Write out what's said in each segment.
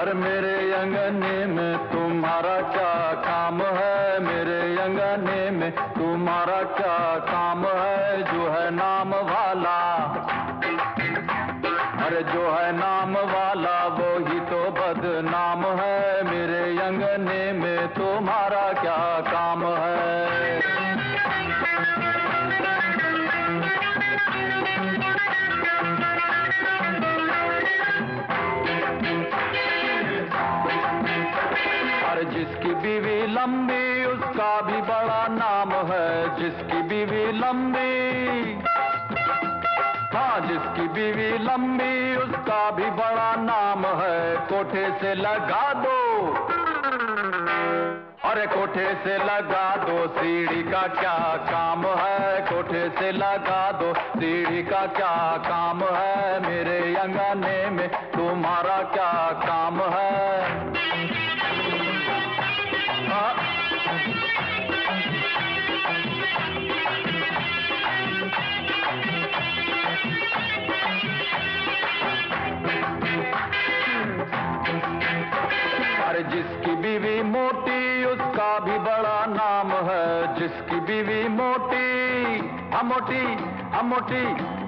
और मेरे अंगने में तुम्हारा क्या काम है? मेरे अंगने में तुम्हारा क्या काम है? जो है नाम वाला। अरे जो है नाम वाला वो ही तो बदनाम है। मेरे अंगने में तुम्हारा क्या काम है? और जिसकी बीवी लंबी, उसका भी बड़ा नाम है। जिसकी बीवी लंबी हाँ जिसकी बीवी लंबी, उसका भी बड़ा नाम है। कोठे से लगा दो। अरे कोठे से लगा दो, सीढ़ी का क्या काम है? कोठे से लगा दो, सीढ़ी का क्या काम है? मेरे अंगने में तुम्हारा क्या काम है जिसकी बीवी मोटी, उसका भी बड़ा नाम है। जिसकी बीवी मोटी, हम मोटी हम मोटी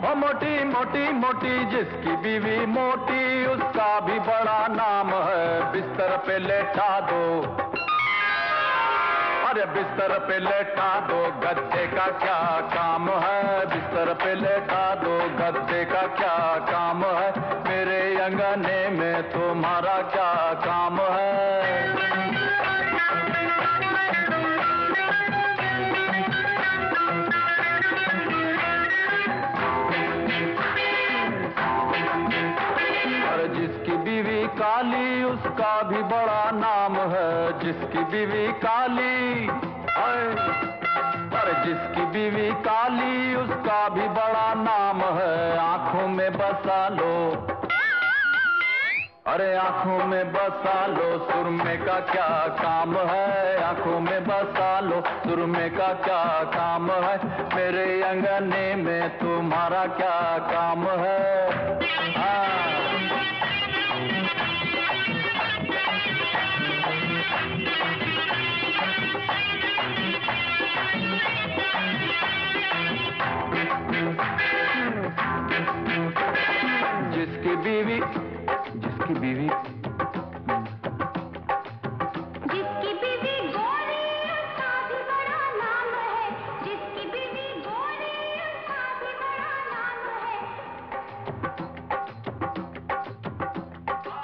हम मोटी मोटी मोटी। जिसकी बीवी मोटी, उसका भी बड़ा नाम है। बिस्तर पे लेटा दो। अरे बिस्तर पे लेटा दो, गद्दे का क्या काम है? बिस्तर पे लेटा दो, गद्दे का क्या काम है? उसका भी बड़ा नाम है, जिसकी बीवी काली। और जिसकी बीवी काली, उसका भी बड़ा नाम है, आँखों में बसा लो। अरे आँखों में बसा लो सुरमे का क्या काम है? आँखों में बसा लो सुरमे का क्या काम है? मेरे अंगने में तुम्हारा क्या काम है? हाँ। जिसकी बीवी। जिसकी बीवी गोरी उसका भी बड़ा नाम है जिसकी बीवी गोरी उसका भी बड़ा नाम है।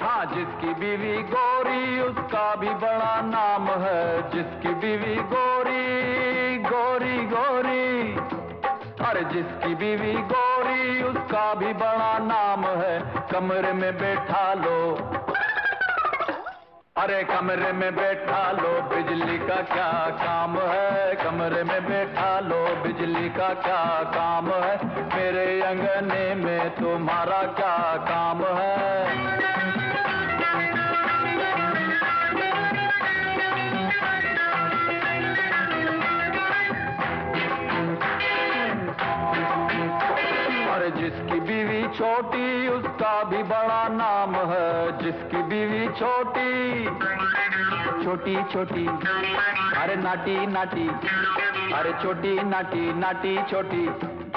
हाँ जिसकी बीवी गोरी उसका भी बड़ा नाम है। जिसकी बीवी गोरी गोरी गोरी। अरे जिसकी बीवी गोरी उसका भी बड़ा कमरे में बैठा लो। अरे कमरे में बैठा लो, बिजली का क्या काम है? कमरे में बैठा लो, बिजली का क्या काम है? मेरे अंगने में तुम्हारा क्या काम है? जिसकी बीवी छोटी, उसका भी बड़ा नाम है। जिसकी बीवी छोटी छोटी छोटी। अरे नाटी नाटी। अरे छोटी, नाटी नाटी, छोटी।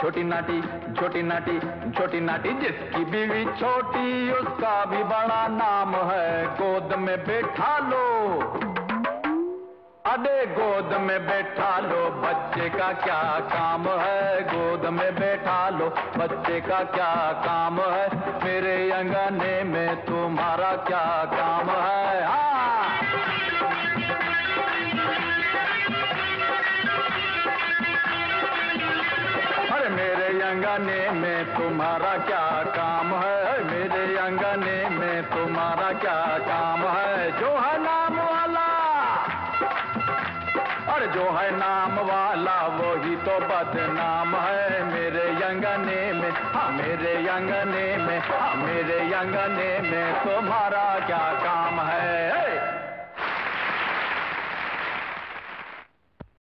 छोटी, नाटी छोटी नाटी छोटी, नाटी। जिसकी बीवी छोटी, उसका भी बड़ा नाम है। गोद में बैठा लो। अरे गोद में बैठा लो, बच्चे का क्या काम है? गोद में बैठा लो, बच्चे का क्या काम है? मेरे अंगने में तुम्हारा क्या काम है? हाँ। अरे मेरे अंगने में तुम्हारा क्या काम है? मेरे अंगने में तुम्हारा तुम्हारा क्या काम है? जो है और जो है नाम वाला वो ही तो बदनाम है मेरे यंगने में। हाँ मेरे यंगने में हाँ मेरे यंगने में तुम्हारा क्या काम है?